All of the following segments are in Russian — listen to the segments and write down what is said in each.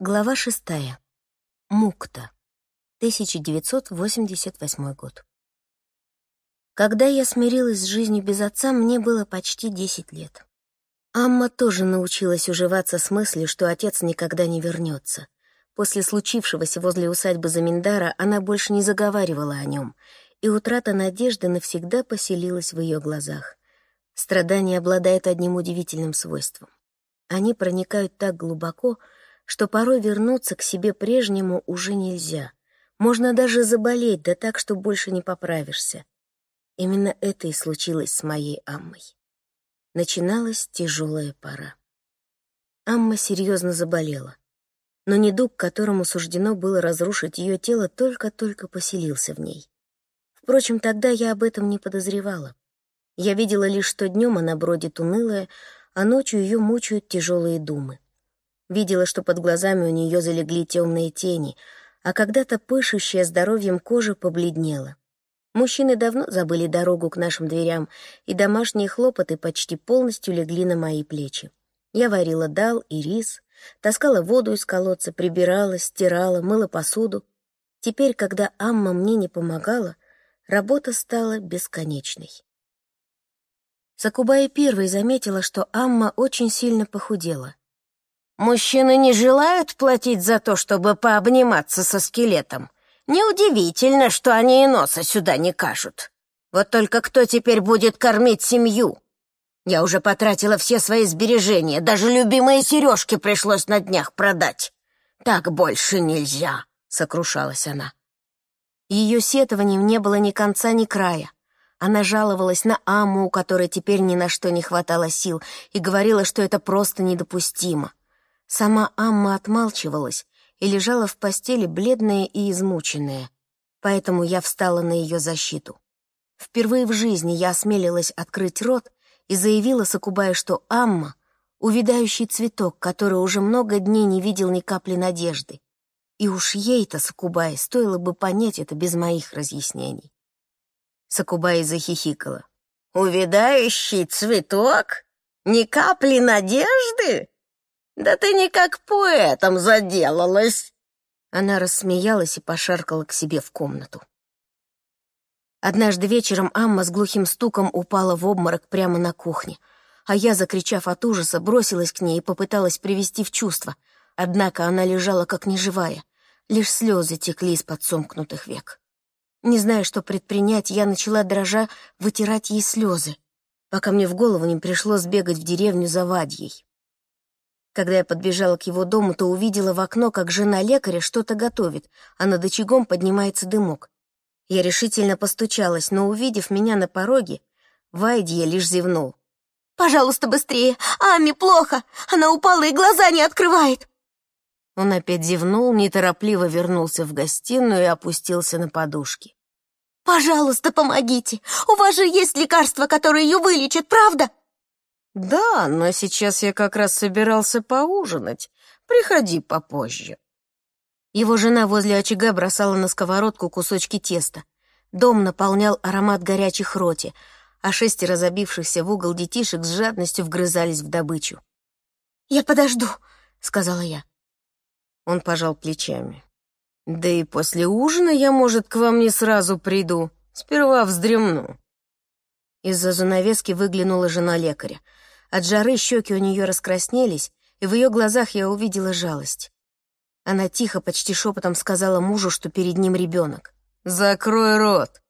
Глава шестая. Мукта. 1988 год. Когда я смирилась с жизнью без отца, мне было почти 10 лет. Амма тоже научилась уживаться с мыслью, что отец никогда не вернется. После случившегося возле усадьбы Заминдара она больше не заговаривала о нем, и утрата надежды навсегда поселилась в ее глазах. Страдания обладают одним удивительным свойством. Они проникают так глубоко, что порой вернуться к себе прежнему уже нельзя. Можно даже заболеть, да так, что больше не поправишься. Именно это и случилось с моей Аммой. Начиналась тяжелая пора. Амма серьезно заболела. Но недуг, которому суждено было разрушить ее тело, только-только поселился в ней. Впрочем, тогда я об этом не подозревала. Я видела лишь, что днем она бродит унылая, а ночью ее мучают тяжелые думы. Видела, что под глазами у нее залегли темные тени, а когда-то пышущая здоровьем кожа побледнела. Мужчины давно забыли дорогу к нашим дверям, и домашние хлопоты почти полностью легли на мои плечи. Я варила дал и рис, таскала воду из колодца, прибирала, стирала, мыла посуду. Теперь, когда Амма мне не помогала, работа стала бесконечной. Сакубая первой заметила, что Амма очень сильно похудела. Мужчины не желают платить за то, чтобы пообниматься со скелетом. Неудивительно, что они и носа сюда не кажут. Вот только кто теперь будет кормить семью? Я уже потратила все свои сбережения, даже любимые сережки пришлось на днях продать. Так больше нельзя, — сокрушалась она. Ее сетованием не было ни конца, ни края. Она жаловалась на Аму, у которой теперь ни на что не хватало сил, и говорила, что это просто недопустимо. Сама Амма отмалчивалась и лежала в постели бледная и измученная, поэтому я встала на ее защиту. Впервые в жизни я осмелилась открыть рот и заявила Сакубае, что Амма — увядающий цветок, который уже много дней не видел ни капли надежды. И уж ей-то, Сакубае, стоило бы понять это без моих разъяснений. Сакубай захихикала. «Увядающий цветок? Ни капли надежды? «Да ты никак поэтом заделалась!» Она рассмеялась и пошаркала к себе в комнату. Однажды вечером Амма с глухим стуком упала в обморок прямо на кухне, а я, закричав от ужаса, бросилась к ней и попыталась привести в чувство. Однако она лежала как неживая, лишь слезы текли из-под сомкнутых век. Не зная, что предпринять, я начала дрожа вытирать ей слезы, пока мне в голову не пришло сбегать в деревню за Вадьей. Когда я подбежала к его дому, то увидела в окно, как жена лекаря что-то готовит, а над очагом поднимается дымок. Я решительно постучалась, но, увидев меня на пороге, Вайдья лишь зевнул. «Пожалуйста, быстрее! Ами плохо! Она упала и глаза не открывает!» Он опять зевнул, неторопливо вернулся в гостиную и опустился на подушки. «Пожалуйста, помогите! У вас же есть лекарства, которые ее вылечат, правда?» «Да, но сейчас я как раз собирался поужинать. Приходи попозже». Его жена возле очага бросала на сковородку кусочки теста. Дом наполнял аромат горячих роти, а шестеро забившихся в угол детишек с жадностью вгрызались в добычу. «Я подожду», — сказала я. Он пожал плечами. «Да и после ужина я, может, к вам не сразу приду. Сперва вздремну». Из-за занавески выглянула жена лекаря — от жары щеки у нее раскраснелись, и в ее глазах я увидела жалость. Она тихо, почти шепотом сказала мужу, что перед ним ребенок. «Закрой рот!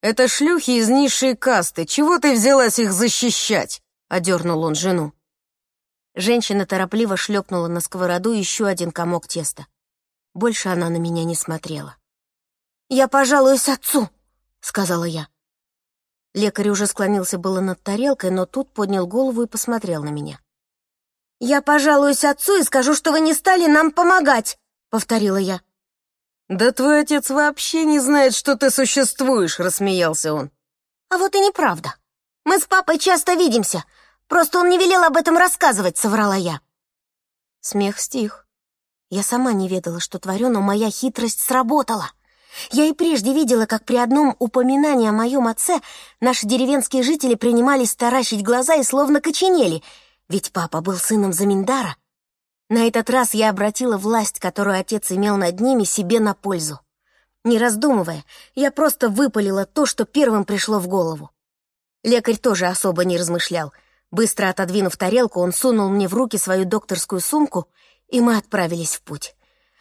Это шлюхи из низшей касты. Чего ты взялась их защищать?» — одернул он жену. Женщина торопливо шлепнула на сковороду еще один комок теста. Больше она на меня не смотрела. «Я пожалуюсь отцу», — сказала я. Лекарь уже склонился было над тарелкой, но тут поднял голову и посмотрел на меня. «Я пожалуюсь отцу и скажу, что вы не стали нам помогать», — повторила я. «Да твой отец вообще не знает, что ты существуешь», — рассмеялся он. «А вот и неправда. Мы с папой часто видимся. Просто он не велел об этом рассказывать», — соврала я. Смех стих. Я сама не ведала, что творю, но моя хитрость сработала. Я и прежде видела, как при одном упоминании о моем отце наши деревенские жители принимались таращить глаза и словно коченели, ведь папа был сыном Заминдара. На этот раз я обратила власть, которую отец имел над ними, себе на пользу. Не раздумывая, я просто выпалила то, что первым пришло в голову. Лекарь тоже особо не размышлял. Быстро отодвинув тарелку, он сунул мне в руки свою докторскую сумку, и мы отправились в путь.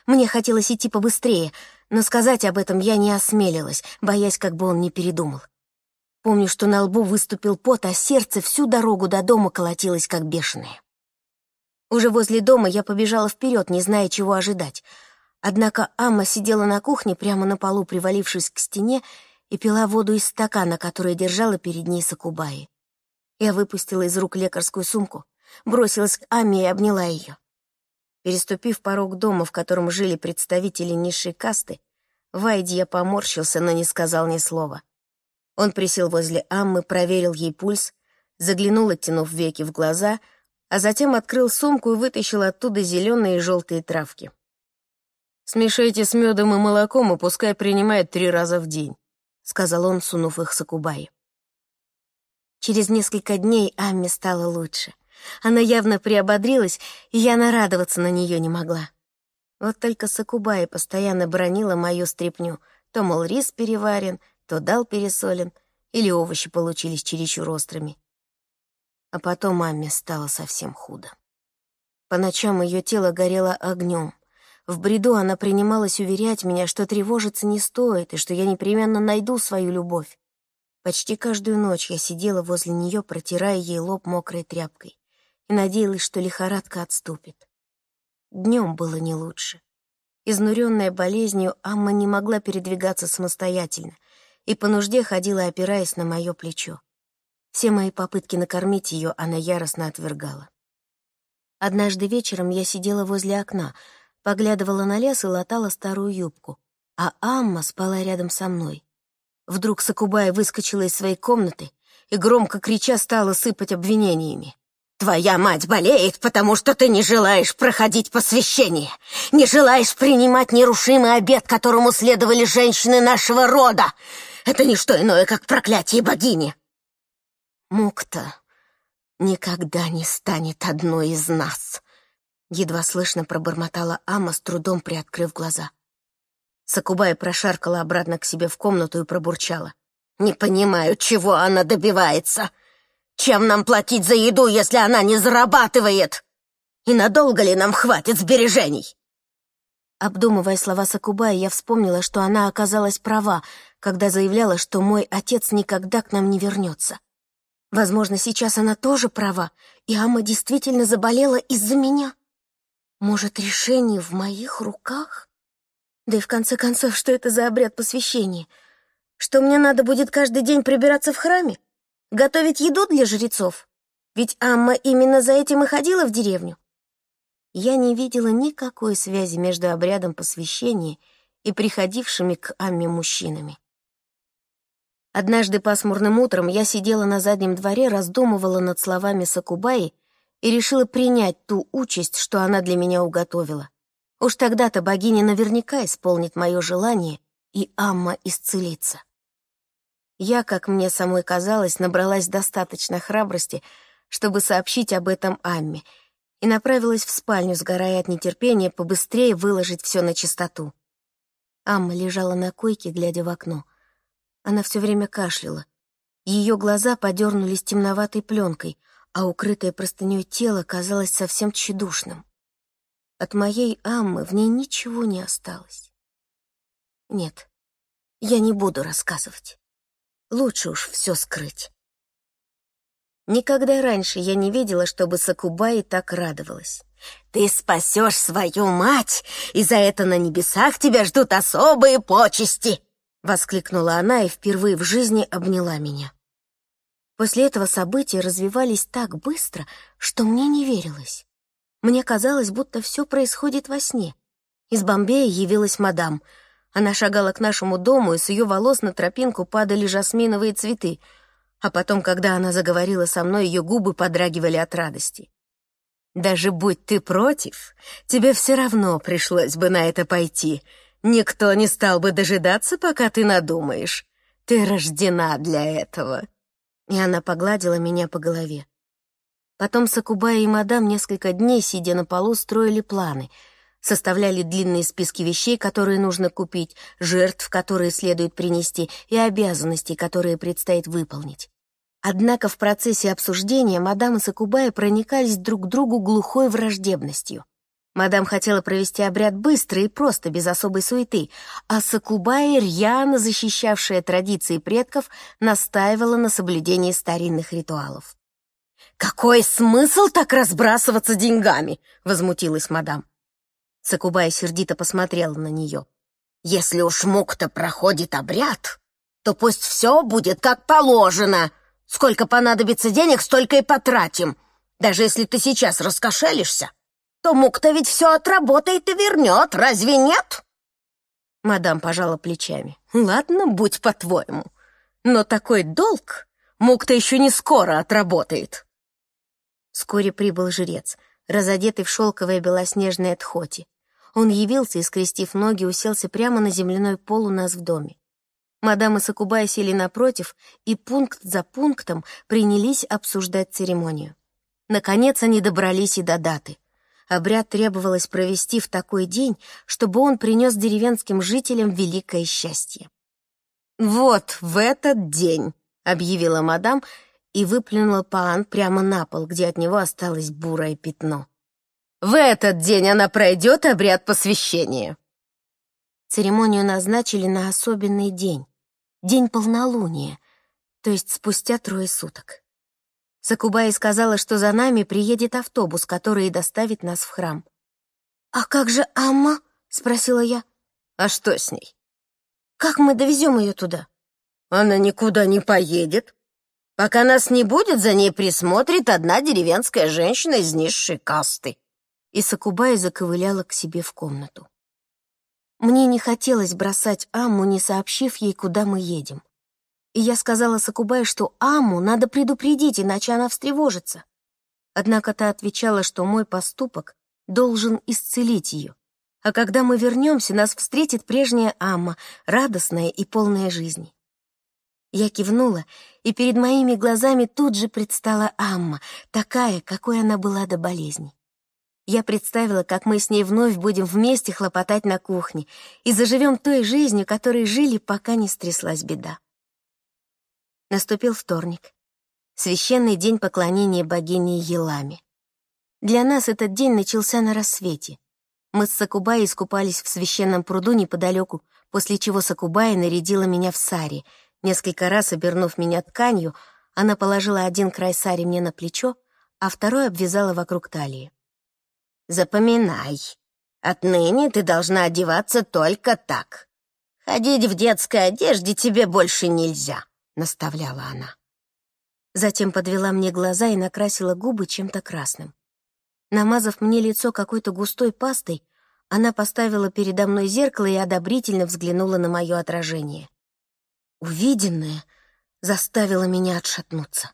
Мне хотелось идти побыстрее, но сказать об этом я не осмелилась, боясь, как бы он не передумал. Помню, что на лбу выступил пот, а сердце всю дорогу до дома колотилось, как бешеное. Уже возле дома я побежала вперед, не зная, чего ожидать. Однако Амма сидела на кухне, прямо на полу, привалившись к стене, и пила воду из стакана, который держала перед ней Сакубаи. Я выпустила из рук лекарскую сумку, бросилась к Амме и обняла ее. Переступив порог дома, в котором жили представители низшей касты, Вайди я поморщился, но не сказал ни слова. Он присел возле Аммы, проверил ей пульс, заглянул, оттянув веки в глаза, а затем открыл сумку и вытащил оттуда зеленые и желтые травки. «Смешайте с медом и молоком, и пускай принимает три раза в день», — сказал он, сунув их Сакубай. Через несколько дней Амме стало лучше. Она явно приободрилась, и я нарадоваться на нее не могла. Вот только Сакубай постоянно бронила мою стряпню. То, мол, рис переварен, то дал пересолен, или овощи получились чересчур острыми. А потом маме стало совсем худо. По ночам ее тело горело огнем. В бреду она принималась уверять меня, что тревожиться не стоит и что я непременно найду свою любовь. Почти каждую ночь я сидела возле нее, протирая ей лоб мокрой тряпкой, и надеялась, что лихорадка отступит. Днем было не лучше. Изнуренная болезнью, Амма не могла передвигаться самостоятельно, и по нужде ходила, опираясь на мое плечо. Все мои попытки накормить ее она яростно отвергала. Однажды вечером я сидела возле окна, поглядывала на лес и латала старую юбку, а Амма спала рядом со мной. Вдруг Сакубая выскочила из своей комнаты и, громко крича, стала сыпать обвинениями. Твоя мать болеет, потому что ты не желаешь проходить посвящение, не желаешь принимать нерушимый обет, которому следовали женщины нашего рода. Это не что иное, как проклятие богини. Мукта никогда не станет одной из нас, едва слышно пробормотала Ама, с трудом приоткрыв глаза. Сакубая прошаркала обратно к себе в комнату и пробурчала. «Не понимаю, чего она добивается. Чем нам платить за еду, если она не зарабатывает? И надолго ли нам хватит сбережений?» Обдумывая слова Сакубая, я вспомнила, что она оказалась права, когда заявляла, что мой отец никогда к нам не вернется. Возможно, сейчас она тоже права, и Ама действительно заболела из-за меня. Может, решение в моих руках? Да и в конце концов, что это за обряд посвящения? Что мне надо будет каждый день прибираться в храме? Готовить еду для жрецов? Ведь Амма именно за этим и ходила в деревню. Я не видела никакой связи между обрядом посвящения и приходившими к Амме мужчинами. Однажды пасмурным утром я сидела на заднем дворе, раздумывала над словами Сакубаи и решила принять ту участь, что она для меня уготовила. Уж тогда-то богиня наверняка исполнит мое желание, и Амма исцелится. Я, как мне самой казалось, набралась достаточно храбрости, чтобы сообщить об этом Амме, и направилась в спальню, сгорая от нетерпения побыстрее выложить все на чистоту. Амма лежала на койке, глядя в окно. Она все время кашляла. Ее глаза подернулись темноватой пленкой, а укрытое простыней тело казалось совсем тщедушным. От моей Аммы в ней ничего не осталось. Нет, я не буду рассказывать. Лучше уж все скрыть. Никогда раньше я не видела, чтобы Сакубаи так радовалась. «Ты спасешь свою мать, и за это на небесах тебя ждут особые почести!» — воскликнула она и впервые в жизни обняла меня. После этого события развивались так быстро, что мне не верилось. Мне казалось, будто все происходит во сне. Из Бомбея явилась мадам — она шагала к нашему дому, и с ее волос на тропинку падали жасминовые цветы, а потом, когда она заговорила со мной, ее губы подрагивали от радости. «Даже будь ты против, тебе все равно пришлось бы на это пойти. Никто не стал бы дожидаться, пока ты надумаешь. Ты рождена для этого». И она погладила меня по голове. Потом Сакубая и мадам несколько дней, сидя на полу, строили планы, составляли длинные списки вещей, которые нужно купить, жертв, которые следует принести, и обязанностей, которые предстоит выполнить. Однако в процессе обсуждения мадам и Сакубая проникались друг к другу глухой враждебностью. Мадам хотела провести обряд быстро и просто, без особой суеты, а Сакубая, рьяно защищавшая традиции предков, настаивала на соблюдении старинных ритуалов. «Какой смысл так разбрасываться деньгами?» — возмутилась мадам. Сакубая сердито посмотрела на нее. «Если уж мукта проходит обряд, то пусть все будет как положено. Сколько понадобится денег, столько и потратим. Даже если ты сейчас раскошелишься, то мукта ведь все отработает и вернет, разве нет?» Мадам пожала плечами. «Ладно, будь по-твоему. Но такой долг мукта еще не скоро отработает». Вскоре прибыл жрец, разодетый в шелковое белоснежное тхоти. Он явился и, скрестив ноги, уселся прямо на земляной пол у нас в доме. Мадам и Сакубай сели напротив, и пункт за пунктом принялись обсуждать церемонию. Наконец они добрались и до даты. Обряд требовалось провести в такой день, чтобы он принес деревенским жителям великое счастье. «Вот в этот день», — объявила мадам и выплюнула паан прямо на пол, где от него осталось бурое пятно. «В этот день она пройдет обряд посвящения». Церемонию назначили на особенный день, день полнолуния, то есть спустя трое суток. Сакубай сказала, что за нами приедет автобус, который и доставит нас в храм. «А как же Амма?» — спросила я. «А что с ней?» «Как мы довезем ее туда?» «Она никуда не поедет. Пока нас не будет, за ней присмотрит одна деревенская женщина из низшей касты». И Сакубай заковыляла к себе в комнату. Мне не хотелось бросать Амму, не сообщив ей, куда мы едем. И я сказала Сакубай, что Амму надо предупредить, иначе она встревожится. Однако та отвечала, что мой поступок должен исцелить ее. А когда мы вернемся, нас встретит прежняя Амма, радостная и полная жизни. Я кивнула, и перед моими глазами тут же предстала Амма, такая, какой она была до болезни. Я представила, как мы с ней вновь будем вместе хлопотать на кухне и заживем той жизнью, которой жили, пока не стряслась беда. Наступил вторник. Священный день поклонения богине Еламе. Для нас этот день начался на рассвете. Мы с Сакубай искупались в священном пруду неподалеку, после чего Сакубай нарядила меня в сари. Несколько раз обернув меня тканью, она положила один край сари мне на плечо, а второй обвязала вокруг талии. Запоминай, отныне ты должна одеваться только так. Ходить в детской одежде тебе больше нельзя», — наставляла она. Затем подвела мне глаза и накрасила губы чем-то красным. Намазав мне лицо какой-то густой пастой, она поставила передо мной зеркало и одобрительно взглянула на мое отражение. Увиденное заставило меня отшатнуться.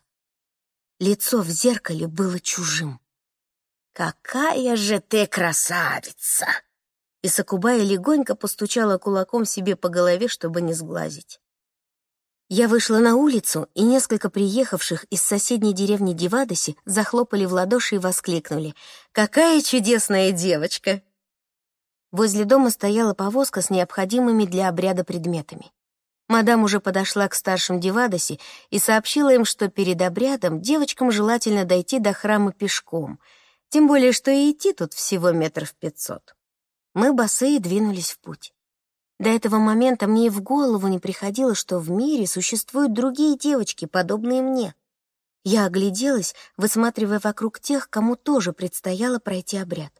Лицо в зеркале было чужим. «Какая же ты красавица!» И Сакубая легонько постучала кулаком себе по голове, чтобы не сглазить. Я вышла на улицу, и несколько приехавших из соседней деревни Дивадоси захлопали в ладоши и воскликнули «Какая чудесная девочка!» Возле дома стояла повозка с необходимыми для обряда предметами. Мадам уже подошла к старшим Дивадоси и сообщила им, что перед обрядом девочкам желательно дойти до храма пешком — тем более, что и идти тут всего метров пятьсот. Мы босые двинулись в путь. До этого момента мне и в голову не приходило, что в мире существуют другие девочки, подобные мне. Я огляделась, высматривая вокруг тех, кому тоже предстояло пройти обряд.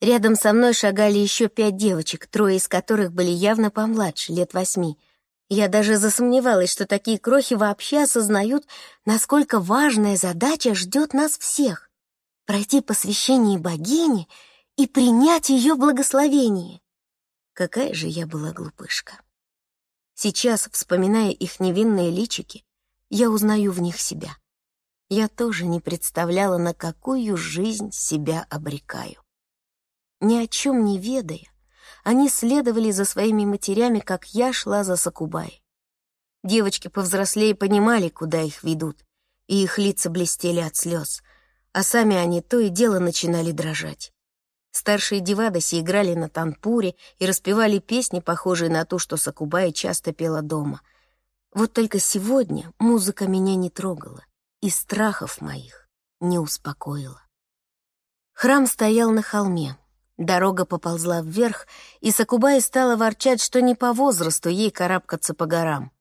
Рядом со мной шагали еще пять девочек, трое из которых были явно помладше, лет восьми. Я даже засомневалась, что такие крохи вообще осознают, насколько важная задача ждет нас всех пройти посвящение богини и принять ее благословение. Какая же я была глупышка. Сейчас, вспоминая их невинные личики, я узнаю в них себя. Я тоже не представляла, на какую жизнь себя обрекаю. Ни о чем не ведая, они следовали за своими матерями, как я шла за Сакубай. Девочки повзрослее понимали, куда их ведут, и их лица блестели от слез — а сами они то и дело начинали дрожать. Старшие девадоси играли на танпуре и распевали песни, похожие на ту, что Сакубай часто пела дома. Вот только сегодня музыка меня не трогала и страхов моих не успокоила. Храм стоял на холме. Дорога поползла вверх, и Сакубай стала ворчать, что не по возрасту ей карабкаться по горам.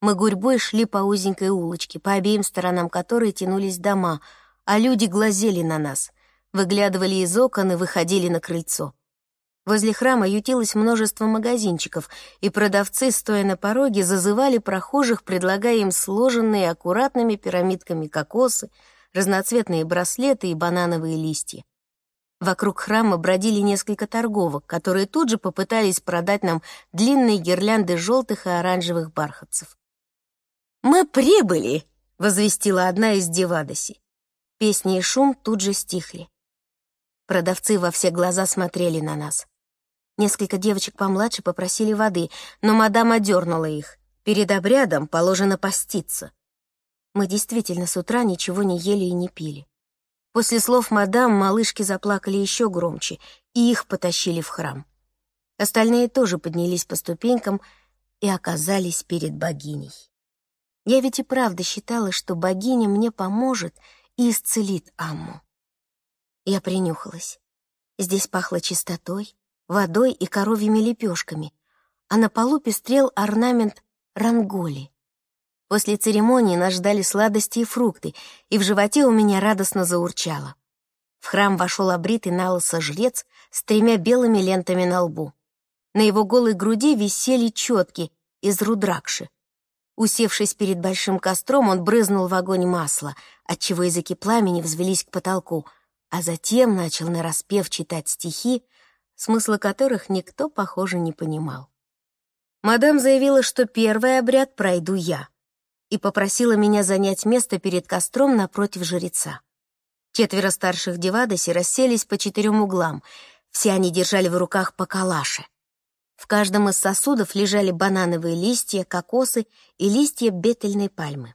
Мы гурьбой шли по узенькой улочке, по обеим сторонам которой тянулись дома, а люди глазели на нас, выглядывали из окон и выходили на крыльцо. Возле храма ютилось множество магазинчиков, и продавцы, стоя на пороге, зазывали прохожих, предлагая им сложенные аккуратными пирамидками кокосы, разноцветные браслеты и банановые листья. Вокруг храма бродили несколько торговок, которые тут же попытались продать нам длинные гирлянды желтых и оранжевых бархатцев. «Мы прибыли!» — возвестила одна из девадоси. Песни и шум тут же стихли. Продавцы во все глаза смотрели на нас. Несколько девочек помладше попросили воды, но мадам одернула их. Перед обрядом положено поститься. Мы действительно с утра ничего не ели и не пили. После слов мадам малышки заплакали еще громче, и их потащили в храм. Остальные тоже поднялись по ступенькам и оказались перед богиней. Я ведь и правда считала, что богиня мне поможет и исцелит Амму. Я принюхалась. Здесь пахло чистотой, водой и коровьими лепешками, а на полу пестрел орнамент ранголи. После церемонии нас ждали сладости и фрукты, и в животе у меня радостно заурчало. В храм вошел обритый на жрец с тремя белыми лентами на лбу. На его голой груди висели четки из рудракши, Усевшись перед большим костром, он брызнул в огонь масло, отчего языки пламени взвелись к потолку, а затем начал нараспев читать стихи, смысла которых никто, похоже, не понимал. Мадам заявила, что первый обряд пройду я, и попросила меня занять место перед костром напротив жреца. Четверо старших девадоси расселись по четырем углам, все они держали в руках по калаше — в каждом из сосудов лежали банановые листья, кокосы и листья бетельной пальмы.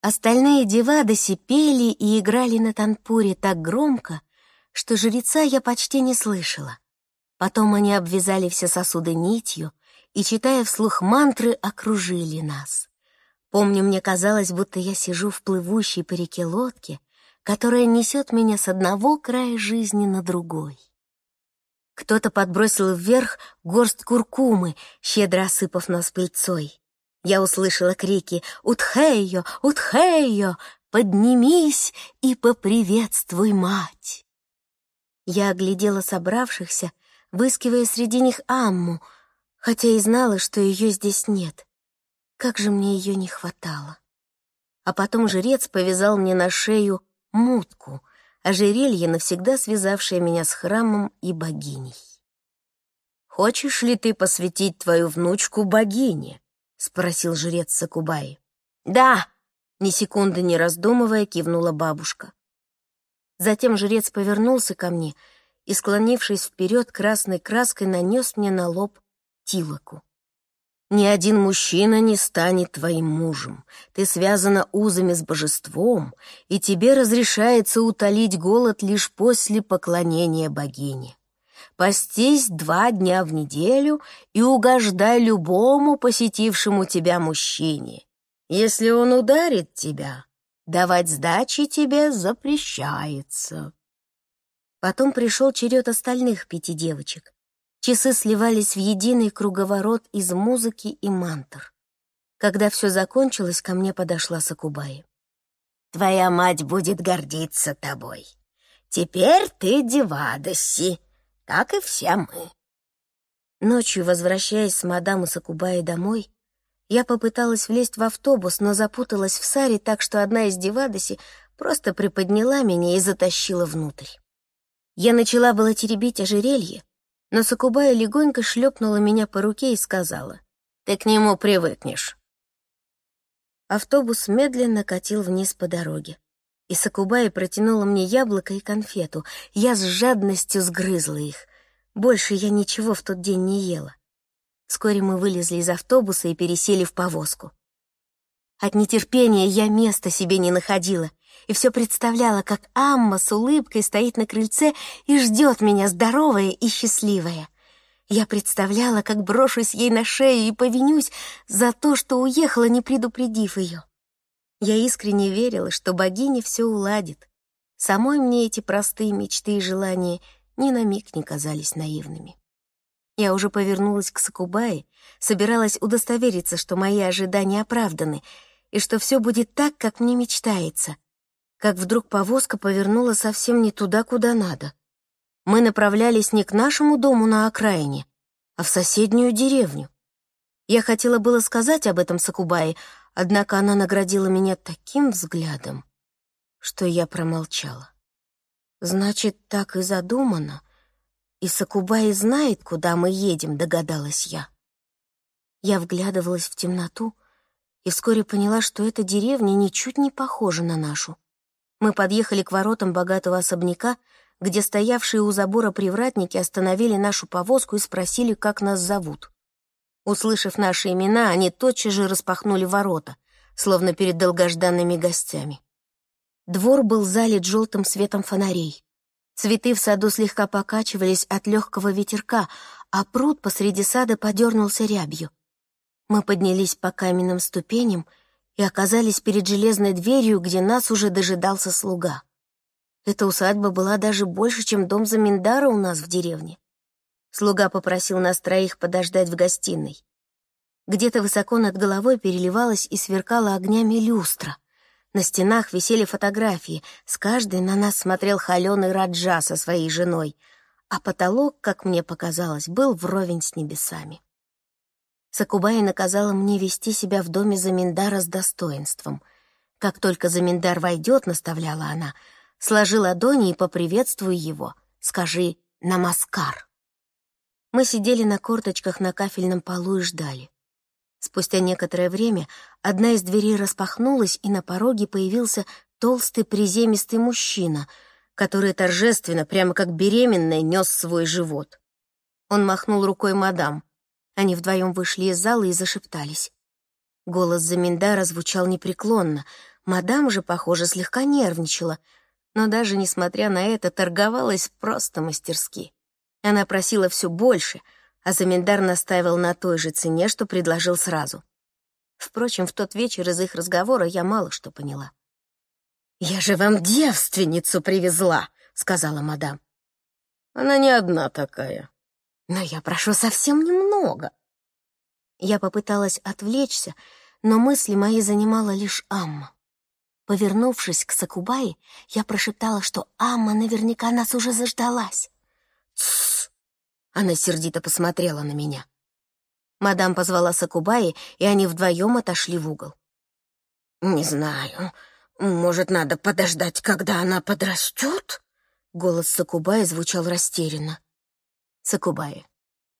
Остальные девадоси пели и играли на танпуре так громко, что жреца я почти не слышала. Потом они обвязали все сосуды нитью и, читая вслух мантры, окружили нас. Помню, мне казалось, будто я сижу в плывущей по реке лодке, которая несет меня с одного края жизни на другой. Кто-то подбросил вверх горсть куркумы, щедро осыпав нас пыльцой. Я услышала крики «Утхейо! Утхейо! Поднимись и поприветствуй мать!» Я оглядела собравшихся, выскивая среди них Амму, хотя и знала, что ее здесь нет. Как же мне ее не хватало. А потом жрец повязал мне на шею мутку, ожерелье, навсегда связавшее меня с храмом и богиней. «Хочешь ли ты посвятить твою внучку богине?» — спросил жрец Сакубай. «Да!» — ни секунды не раздумывая, кивнула бабушка. Затем жрец повернулся ко мне и, склонившись вперед, красной краской нанес мне на лоб тилоку. Ни один мужчина не станет твоим мужем. Ты связана узами с божеством, и тебе разрешается утолить голод лишь после поклонения богине. Постись два дня в неделю и угождай любому посетившему тебя мужчине. Если он ударит тебя, давать сдачи тебе запрещается. Потом пришел черед остальных пяти девочек. Часы сливались в единый круговорот из музыки и мантр. Когда все закончилось, ко мне подошла Сакубай. «Твоя мать будет гордиться тобой. Теперь ты Девадоси, как и все мы». Ночью, возвращаясь с мадам Сакубаи домой, я попыталась влезть в автобус, но запуталась в саре так, что одна из Девадоси просто приподняла меня и затащила внутрь. Я начала было теребить ожерелье, но Сакубая легонько шлепнула меня по руке и сказала, «Ты к нему привыкнешь». Автобус медленно катил вниз по дороге, и Сакубая протянула мне яблоко и конфету. Я с жадностью сгрызла их. Больше я ничего в тот день не ела. Вскоре мы вылезли из автобуса и пересели в повозку. От нетерпения я места себе не находила. И все представляла, как Амма с улыбкой стоит на крыльце и ждет меня здоровая и счастливая. Я представляла, как брошусь ей на шею и повинюсь за то, что уехала, не предупредив ее. Я искренне верила, что богиня все уладит. Самой мне эти простые мечты и желания ни на миг не казались наивными. Я уже повернулась к Сакубае, собиралась удостовериться, что мои ожидания оправданы, и что все будет так, как мне мечтается. Как вдруг повозка повернула совсем не туда, куда надо. Мы направлялись не к нашему дому на окраине, а в соседнюю деревню. Я хотела было сказать об этом Сакубае, однако она наградила меня таким взглядом, что я промолчала. Значит, так и задумано — и Сакубай знает, куда мы едем, догадалась я. Я вглядывалась в темноту и вскоре поняла, что эта деревня ничуть не похожа на нашу. Мы подъехали к воротам богатого особняка, где стоявшие у забора привратники остановили нашу повозку и спросили, как нас зовут. Услышав наши имена, они тотчас же распахнули ворота, словно перед долгожданными гостями. Двор был залит желтым светом фонарей. Цветы в саду слегка покачивались от легкого ветерка, а пруд посреди сада подернулся рябью. Мы поднялись по каменным ступеням и оказались перед железной дверью, где нас уже дожидался слуга. Эта усадьба была даже больше, чем дом Заминдара у нас в деревне. Слуга попросил нас троих подождать в гостиной. Где-то высоко над головой переливалась и сверкала огнями люстра — на стенах висели фотографии, с каждой на нас смотрел холеный Раджа со своей женой, а потолок, как мне показалось, был вровень с небесами. Сакубай наказала мне вести себя в доме Заминдара с достоинством. Как только Заминдар войдет, наставляла она, сложи ладони и поприветствуй его, скажи «намаскар». Мы сидели на корточках на кафельном полу и ждали. Спустя некоторое время одна из дверей распахнулась, и на пороге появился толстый приземистый мужчина, который торжественно, прямо как беременная, нес свой живот. Он махнул рукой мадам. Они вдвоем вышли из зала и зашептались. Голос Заминдара звучал непреклонно. Мадам же, похоже, слегка нервничала, но даже несмотря на это торговалась просто мастерски. Она просила все больше — а Заминдар настаивал на той же цене, что предложил сразу. Впрочем, в тот вечер из их разговора я мало что поняла. «Я же вам девственницу привезла», — сказала мадам. «Она не одна такая». «Но я прошу совсем немного». Я попыталась отвлечься, но мысли мои занимала лишь Амма. Повернувшись к Сакубае, я прошептала, что Амма наверняка нас уже заждалась. «Тссс!» Она сердито посмотрела на меня. Мадам позвала Сакубаи, и они вдвоем отошли в угол. «Не знаю. Может, надо подождать, когда она подрастет?» Голос Сакубаи звучал растерянно. «Сакубаи,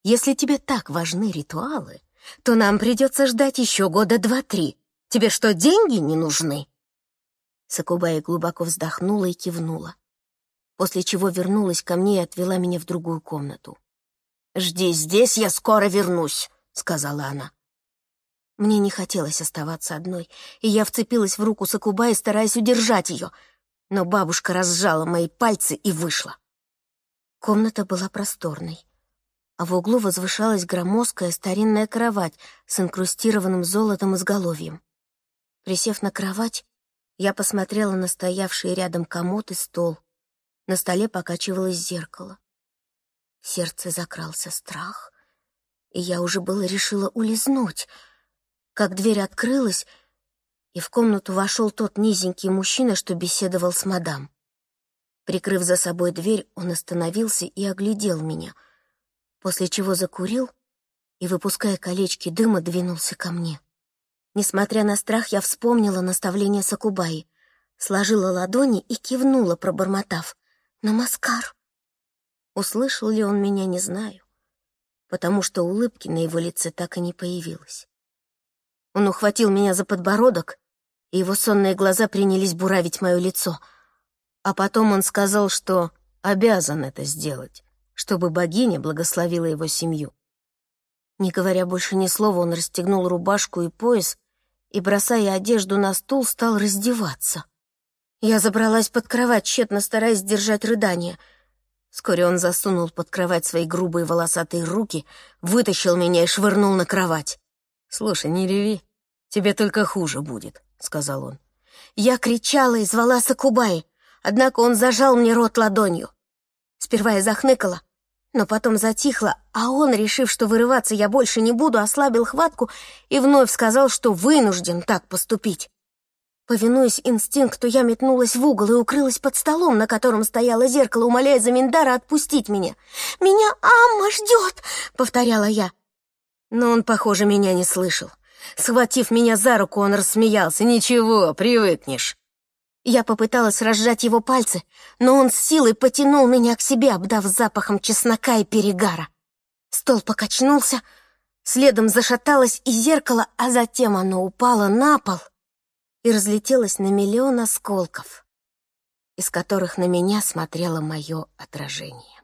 если тебе так важны ритуалы, то нам придется ждать еще года два-три. Тебе что, деньги не нужны?» Сакубаи глубоко вздохнула и кивнула, после чего вернулась ко мне и отвела меня в другую комнату. «Жди здесь, я скоро вернусь», — сказала она. Мне не хотелось оставаться одной, и я вцепилась в руку Сакубаи, стараясь удержать ее, но бабушка разжала мои пальцы и вышла. Комната была просторной, а в углу возвышалась громоздкая старинная кровать с инкрустированным золотом изголовьем. Присев на кровать, я посмотрела на стоявший рядом комод и стол. На столе покачивалось зеркало. В сердце закрался страх, и я уже было решила улизнуть, как дверь открылась, и в комнату вошел тот низенький мужчина, что беседовал с мадам. Прикрыв за собой дверь, он остановился и оглядел меня, после чего закурил и, выпуская колечки дыма, двинулся ко мне. Несмотря на страх, я вспомнила наставление Сакубаи, сложила ладони и кивнула, пробормотав «Намаскар». Услышал ли он меня, не знаю, потому что улыбки на его лице так и не появилось. Он ухватил меня за подбородок, и его сонные глаза принялись буравить мое лицо. А потом он сказал, что обязан это сделать, чтобы богиня благословила его семью. Не говоря больше ни слова, он расстегнул рубашку и пояс и, бросая одежду на стул, стал раздеваться. Я забралась под кровать, тщетно стараясь сдержать рыдание. Вскоре он засунул под кровать свои грубые волосатые руки, вытащил меня и швырнул на кровать. «Слушай, не реви, тебе только хуже будет», — сказал он. Я кричала и звала Сакубай, однако он зажал мне рот ладонью. Сперва я захныкала, но потом затихла, а он, решив, что вырываться я больше не буду, ослабил хватку и вновь сказал, что вынужден так поступить. Повинуясь инстинкту, я метнулась в угол и укрылась под столом, на котором стояло зеркало, умоляя Заминдара отпустить меня. «Меня Амма ждет!» — повторяла я. Но он, похоже, меня не слышал. Схватив меня за руку, он рассмеялся. «Ничего, привыкнешь». Я попыталась разжать его пальцы, но он с силой потянул меня к себе, обдав запахом чеснока и перегара. Стол покачнулся, следом зашаталось и зеркало, а затем оно упало на пол и разлетелось на миллион осколков, из которых на меня смотрело мое отражение.